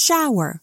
shower.